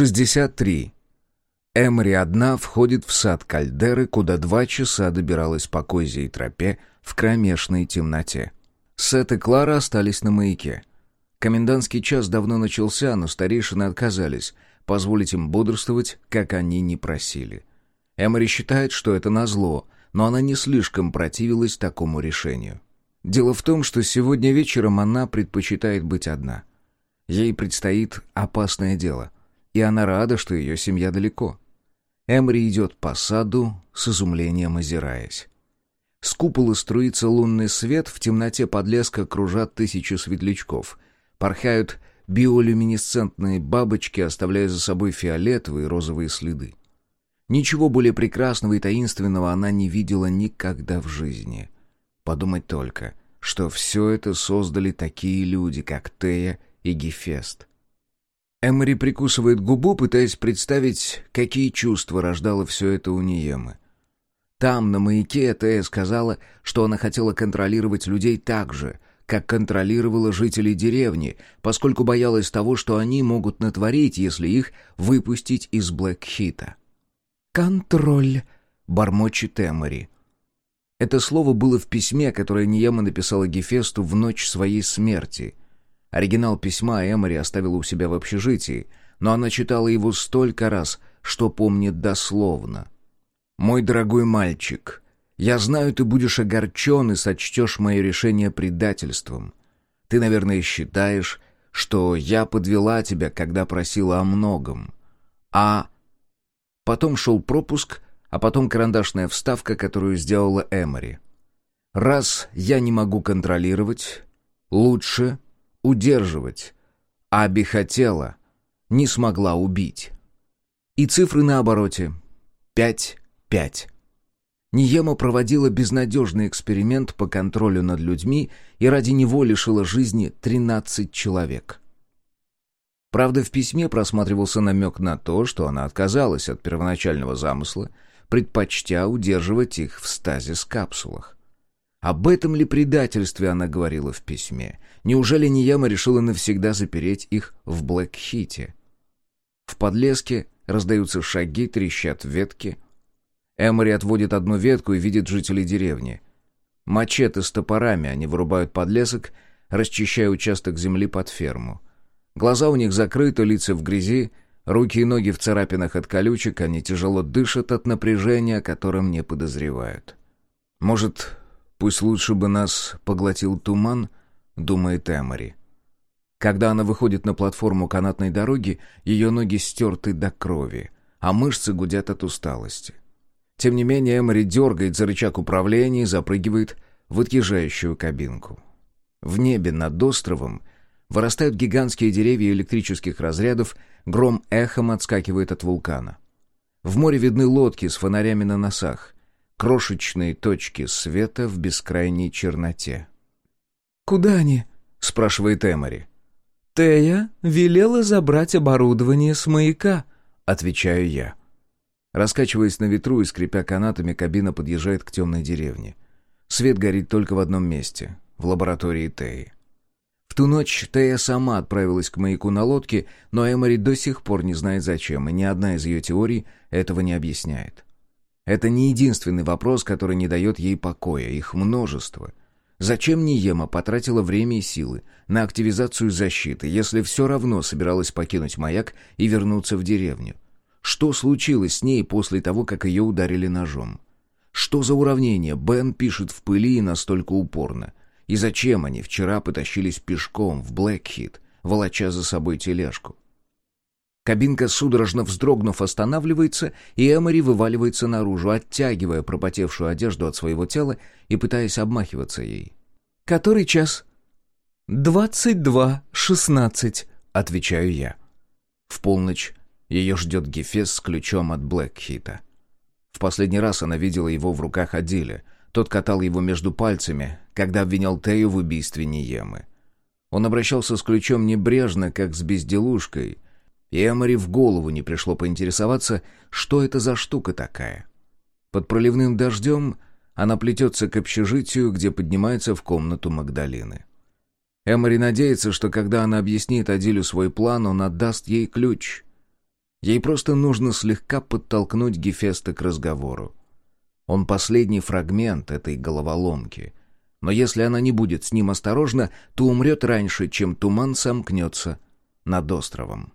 63. Эмри одна входит в сад кальдеры, куда два часа добиралась по козьей тропе в кромешной темноте. Сет и Клара остались на маяке. Комендантский час давно начался, но старейшины отказались позволить им бодрствовать, как они не просили. Эмори считает, что это назло, но она не слишком противилась такому решению. Дело в том, что сегодня вечером она предпочитает быть одна. Ей предстоит опасное дело, и она рада, что ее семья далеко. Эмри идет по саду, с изумлением озираясь. С купола струится лунный свет, в темноте подлеска кружат тысячи светлячков. Порхают биолюминесцентные бабочки, оставляя за собой фиолетовые и розовые следы. Ничего более прекрасного и таинственного она не видела никогда в жизни. Подумать только, что все это создали такие люди, как Тея и Гефест. Эмори прикусывает губу, пытаясь представить, какие чувства рождало все это у Ниемы. Там, на маяке, Тея сказала, что она хотела контролировать людей так же, как контролировала жителей деревни, поскольку боялась того, что они могут натворить, если их выпустить из Блэкхита. «Контроль», — бормочет Эмори. Это слово было в письме, которое Ниема написала Гефесту в ночь своей смерти. Оригинал письма Эмори оставила у себя в общежитии, но она читала его столько раз, что помнит дословно — «Мой дорогой мальчик, я знаю, ты будешь огорчен и сочтешь мое решение предательством. Ты, наверное, считаешь, что я подвела тебя, когда просила о многом. А...» Потом шел пропуск, а потом карандашная вставка, которую сделала Эмори. «Раз я не могу контролировать, лучше удерживать. Аби хотела, не смогла убить». И цифры на обороте. Пять пять. Ниема проводила безнадежный эксперимент по контролю над людьми и ради него лишила жизни 13 человек. Правда, в письме просматривался намек на то, что она отказалась от первоначального замысла, предпочтя удерживать их в стазис-капсулах. Об этом ли предательстве она говорила в письме? Неужели Нияма решила навсегда запереть их в Блэкхите? В подлеске раздаются шаги, трещат ветки — Эмори отводит одну ветку и видит жителей деревни. Мачете с топорами они вырубают подлесок, расчищая участок земли под ферму. Глаза у них закрыты, лица в грязи, руки и ноги в царапинах от колючек, они тяжело дышат от напряжения, о котором не подозревают. «Может, пусть лучше бы нас поглотил туман?» — думает Эмори. Когда она выходит на платформу канатной дороги, ее ноги стерты до крови, а мышцы гудят от усталости. Тем не менее, Эмори дергает за рычаг управления и запрыгивает в отъезжающую кабинку. В небе над островом вырастают гигантские деревья электрических разрядов, гром эхом отскакивает от вулкана. В море видны лодки с фонарями на носах, крошечные точки света в бескрайней черноте. «Куда они?» — спрашивает Эмори. «Тея велела забрать оборудование с маяка», — отвечаю я. Раскачиваясь на ветру и скрипя канатами, кабина подъезжает к темной деревне. Свет горит только в одном месте — в лаборатории Теи. В ту ночь Тея сама отправилась к маяку на лодке, но Эмори до сих пор не знает зачем, и ни одна из ее теорий этого не объясняет. Это не единственный вопрос, который не дает ей покоя, их множество. Зачем Ниема потратила время и силы на активизацию защиты, если все равно собиралась покинуть маяк и вернуться в деревню? Что случилось с ней после того, как ее ударили ножом? Что за уравнение Бен пишет в пыли и настолько упорно? И зачем они вчера потащились пешком в Блэкхит, волоча за собой тележку? Кабинка, судорожно вздрогнув, останавливается, и Эмори вываливается наружу, оттягивая пропотевшую одежду от своего тела и пытаясь обмахиваться ей. «Который час?» «Двадцать два шестнадцать», — отвечаю я. В полночь ее ждет Гефес с ключом от Блэкхита. В последний раз она видела его в руках Адиля. Тот катал его между пальцами, когда обвинял Тею в убийстве Ниемы. Он обращался с ключом небрежно, как с безделушкой, и Эмори в голову не пришло поинтересоваться, что это за штука такая. Под проливным дождем она плетется к общежитию, где поднимается в комнату Магдалины. Эмори надеется, что когда она объяснит Адилю свой план, он отдаст ей ключ — Ей просто нужно слегка подтолкнуть Гефеста к разговору. Он последний фрагмент этой головоломки. Но если она не будет с ним осторожна, то умрет раньше, чем туман сомкнется над островом.